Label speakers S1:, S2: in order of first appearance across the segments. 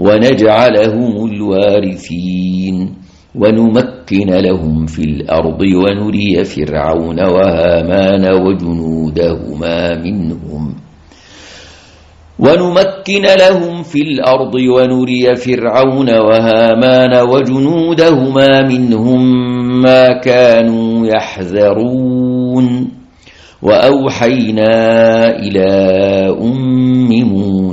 S1: ونجعلهم الوارثين ونمكن لهم في الأرض ونري فرعون وهامان وجنودهما منهم ونمكن لهم في الأرض ونري فرعون وهامان وجنودهما منهم ما كانوا يحذرون وأوحينا إلى أم موسى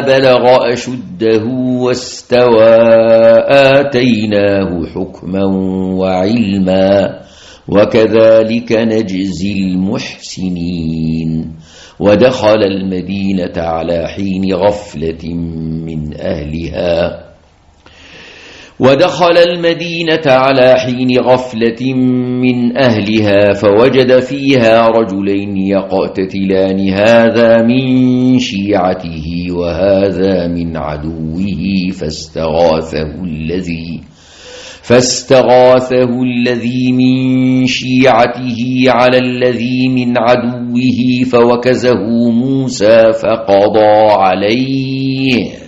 S1: بلغ أشده واستوى آتيناه حكما وعلما وكذلك نجزي المحسنين ودخل المدينة على حين غفلة من أهلها ودخل المدينة على حين غفلة من أهلها فوجد فيها رجلين يقتتلان. هذا من شيعته وهذا من عدوه. فاستغاثه الذي فاستغاثه الذي من شيعته على الذي من عدوه فوكزه موسى فقضى عليه.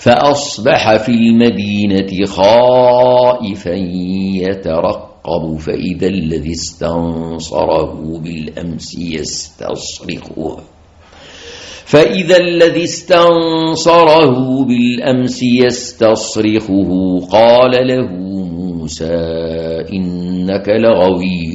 S1: فأصبح في المدينة خائفا يترقب فإذا الذي استنصره بالأمس يستصرخه. فإذا الذي استنصره بالأمس يستصرخه قال له موسى إنك لغوي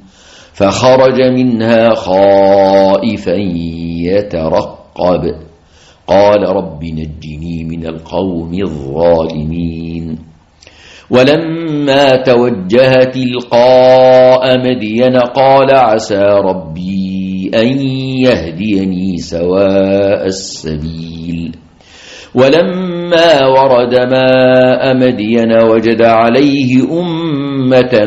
S1: فخرج منها خائفا يترقب. قال رب نجني من القوم الظالمين. ولما توجه تلقاء مدين قال عسى ربي أن يهديني سواء السبيل. ولما ورد ماء مدين وجد عليه أمة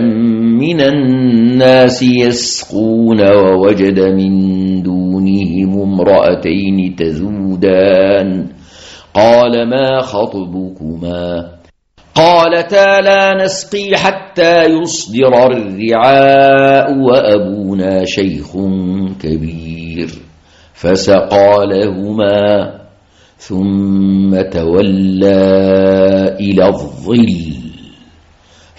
S1: من الناس يسقون ووجد من دونهم امرأتين تذودان. قال ما خطبكما؟ قالتا لا نسقي حتى يصدر الرعاء وأبونا شيخ كبير. فسقى لهما ثم تولى إلى الظل.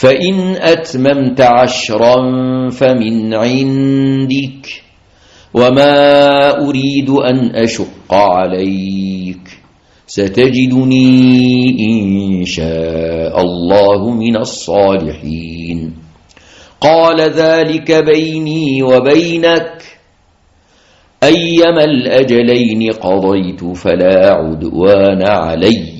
S1: فإن أتممت عشرا فمن عندك وما أريد أن أشق عليك ستجدني إن شاء الله من الصالحين. قال ذلك بيني وبينك. أيما الأجلين قضيت فلا عدوان علي.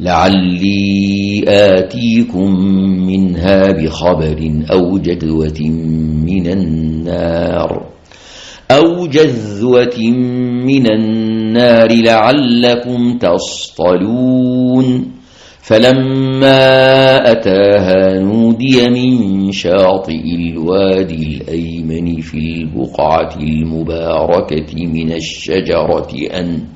S1: لعلي آتيكم منها بخبر أو جدوة من النار أو جذوة من النار لعلكم تصطلون فلما أتاها نودي من شاطئ الوادي الأيمن في البقعة المباركة من الشجرة أن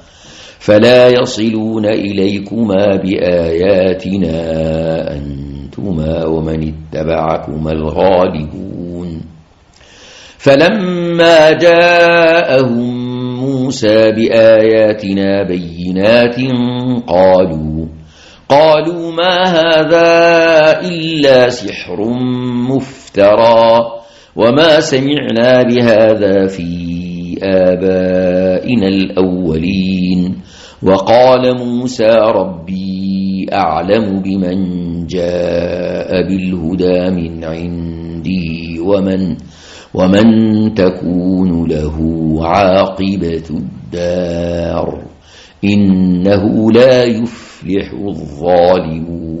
S1: فلا يصلون إليكما بآياتنا أنتما ومن اتبعكما الغالبون. فلما جاءهم موسى بآياتنا بينات قالوا قالوا ما هذا إلا سحر مفترى وما سمعنا بهذا في آبائنا الأولين. وقال موسى ربي أعلم بمن جاء بالهدى من عندي ومن ومن تكون له عاقبة الدار. إنه لا يفلح الظالمون.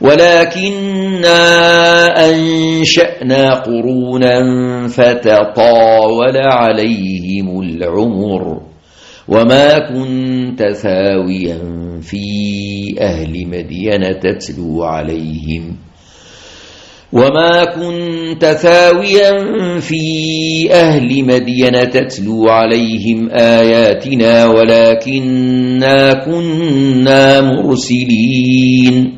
S1: ولكننا أنشأنا قرونا فتطاول عليهم العمر وما كنت ثاويا في أهل مدين تتلو عليهم وما كنت ثاويا في أهل مدين تتلو عليهم آياتنا ولكننا كنا مرسلين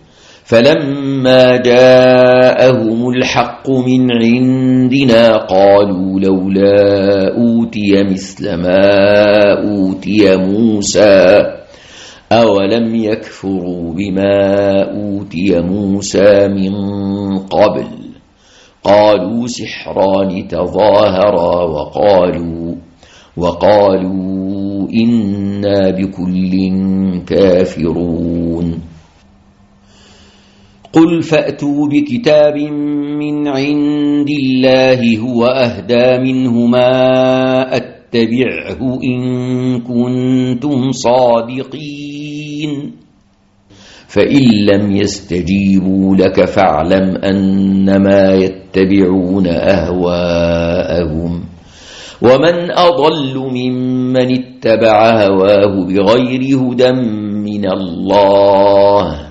S1: فلما جاءهم الحق من عندنا قالوا لولا أوتي مثل ما أوتي موسى أولم يكفروا بما أوتي موسى من قبل؟ قالوا سحران تظاهرا وقالوا وقالوا إنا بكل كافرون. قل فأتوا بكتاب من عند الله هو أهدى منهما أتبعه إن كنتم صادقين. فإن لم يستجيبوا لك فاعلم أنما يتبعون أهواءهم. ومن أضل ممن اتبع هواه بغير هدى من الله.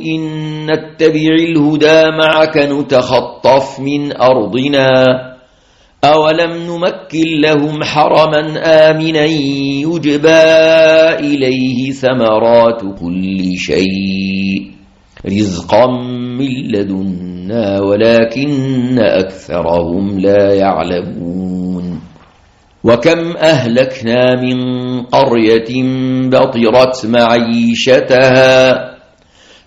S1: إن نتبع الهدى معك نتخطف من أرضنا. أولم نمكن لهم حرما آمنا يجبى إليه ثمرات كل شيء رزقا من لدنا ولكن أكثرهم لا يعلمون. وكم أهلكنا من قرية بطرت معيشتها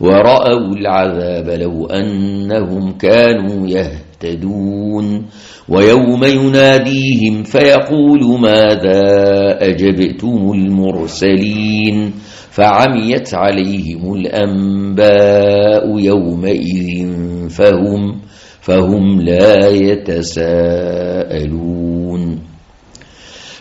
S1: ورأوا العذاب لو أنهم كانوا يهتدون. ويوم يناديهم فيقول ماذا أجبتم المرسلين؟ فعميت عليهم الأنباء يومئذ فهم, فهم لا يتساءلون.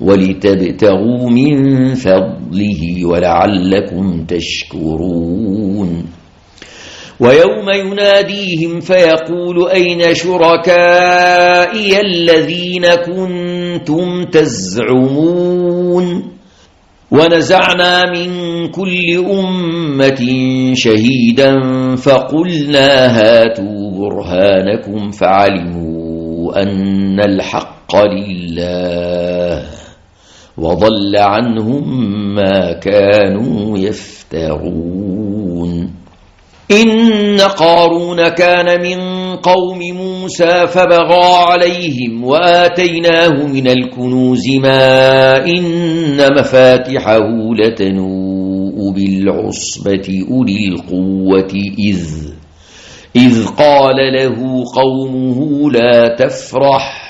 S1: ولتبتغوا من فضله ولعلكم تشكرون. ويوم يناديهم فيقول أين شركائي الذين كنتم تزعمون؟ ونزعنا من كل أمة شهيدا فقلنا هاتوا برهانكم فعلموا أن الحق لله. وضل عنهم ما كانوا يفترون. إن قارون كان من قوم موسى فبغى عليهم وآتيناه من الكنوز ما إن مفاتحه لتنوء بالعصبة أولي القوة. إذ إذ قال له قومه لا تفرح.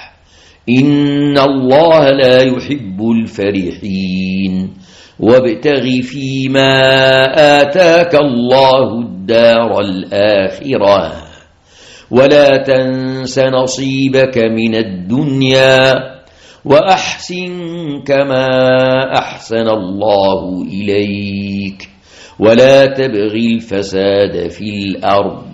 S1: إن الله لا يحب الفرحين. وابتغ فيما آتاك الله الدار الآخرة. ولا تنس نصيبك من الدنيا. وأحسن كما أحسن الله إليك. ولا تبغي الفساد في الأرض.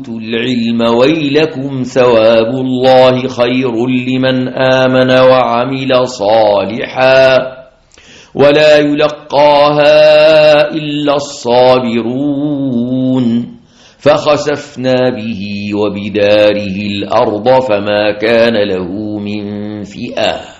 S1: أوتوا العلم ويلكم ثواب الله خير لمن آمن وعمل صالحاً ولا يلقاها إلا الصابرون فخسفنا به وبداره الأرض فما كان له من فئة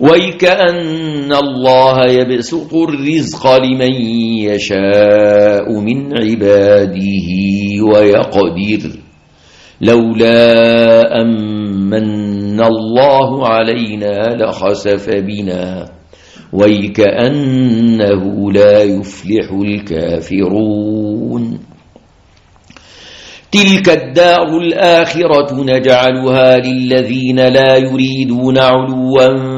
S1: ويكأن الله يبسط الرزق لمن يشاء من عباده ويقدر. لولا أمن الله علينا لخسف بنا. ويكأنه لا يفلح الكافرون. تلك الدار الآخرة نجعلها للذين لا يريدون علوا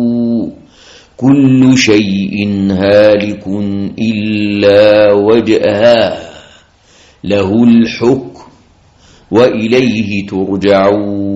S1: كل شيء هالك إلا وجهها له الحكم وإليه ترجعون.